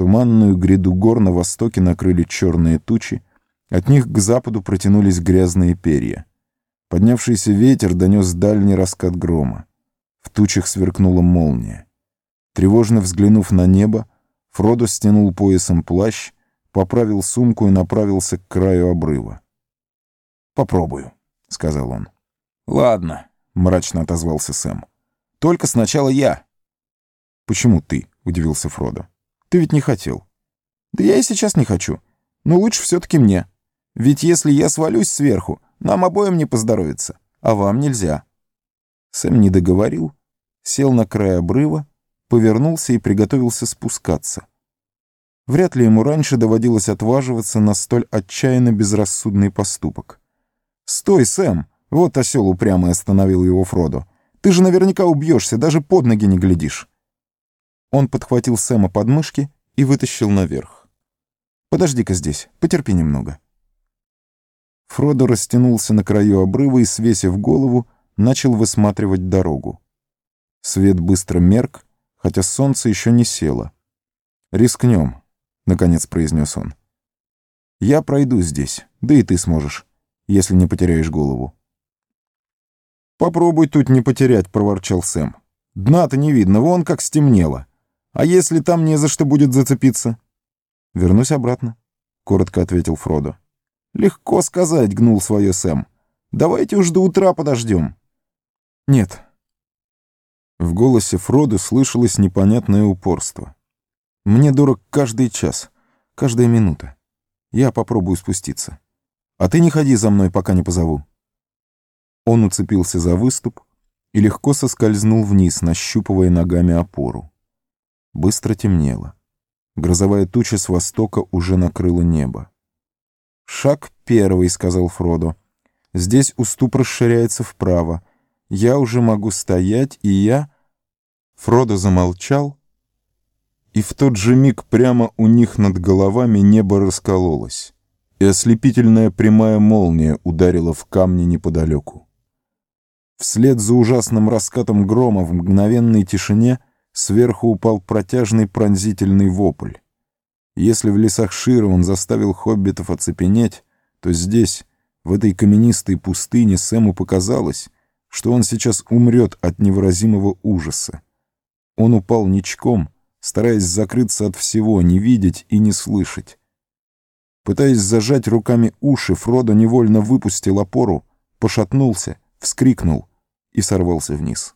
Туманную гряду гор на востоке накрыли черные тучи, от них к западу протянулись грязные перья. Поднявшийся ветер донес дальний раскат грома. В тучах сверкнула молния. Тревожно взглянув на небо, Фродо стянул поясом плащ, поправил сумку и направился к краю обрыва. «Попробую», — сказал он. «Ладно», — мрачно отозвался Сэм. «Только сначала я». «Почему ты?» — удивился Фродо. «Ты ведь не хотел». «Да я и сейчас не хочу. Но лучше все-таки мне. Ведь если я свалюсь сверху, нам обоим не поздоровится, а вам нельзя». Сэм не договорил, сел на край обрыва, повернулся и приготовился спускаться. Вряд ли ему раньше доводилось отваживаться на столь отчаянно безрассудный поступок. «Стой, Сэм!» — вот осел упрямо остановил его Фродо. «Ты же наверняка убьешься, даже под ноги не глядишь». Он подхватил Сэма под мышки и вытащил наверх. «Подожди-ка здесь, потерпи немного». Фродо растянулся на краю обрыва и, свесив голову, начал высматривать дорогу. Свет быстро мерк, хотя солнце еще не село. «Рискнем», — наконец произнес он. «Я пройду здесь, да и ты сможешь, если не потеряешь голову». «Попробуй тут не потерять», — проворчал Сэм. «Дна-то не видно, вон как стемнело. А если там не за что будет зацепиться?» «Вернусь обратно», — коротко ответил Фродо. «Легко сказать», — гнул свое Сэм. «Давайте уж до утра подождем». «Нет». В голосе Фродо слышалось непонятное упорство. Мне дорог каждый час, каждая минута. Я попробую спуститься. А ты не ходи за мной, пока не позову». Он уцепился за выступ и легко соскользнул вниз, нащупывая ногами опору. Быстро темнело. Грозовая туча с востока уже накрыла небо. «Шаг первый», — сказал Фродо. «Здесь уступ расширяется вправо. Я уже могу стоять, и я...» Фродо замолчал, и в тот же миг прямо у них над головами небо раскололось, и ослепительная прямая молния ударила в камни неподалеку. Вслед за ужасным раскатом грома в мгновенной тишине сверху упал протяжный пронзительный вопль. Если в лесах Шира он заставил хоббитов оцепенеть, то здесь, в этой каменистой пустыне, Сэму показалось, что он сейчас умрет от невыразимого ужаса. Он упал ничком — стараясь закрыться от всего, не видеть и не слышать. Пытаясь зажать руками уши, Фродо невольно выпустил опору, пошатнулся, вскрикнул и сорвался вниз.